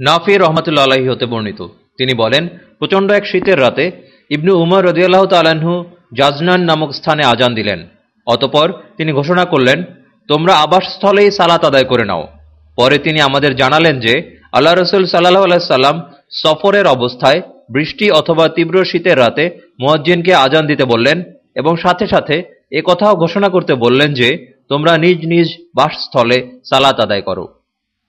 নাফি রহমতুল্লা আলাহি হতে বর্ণিত। তিনি বলেন, প্রচণ্ড এক শীতের রাতে ইবনু উমর রদিয়াল্লাহ তালাহু জাজনান নামক স্থানে আজান দিলেন। অতপর তিনি ঘোষণা করলেন, তোমরা আবাসস্থলেই সালাত আদায় করে নাও। পরে তিনি আমাদের জানালেন যে, আল্লাহ রসুল সাল্লাহ আলাইসাল্লাম সফরের অবস্থায় বৃষ্টি অথবা তীব্র শীতের রাতে মুয়াজ্জিনকে আজান দিতে বললেন এবং সাথে সাথে এ কথাও ঘোষণা করতে বললেন যে, তোমরা নিজ নিজ বাসস্থলে সালাত আদায় করো।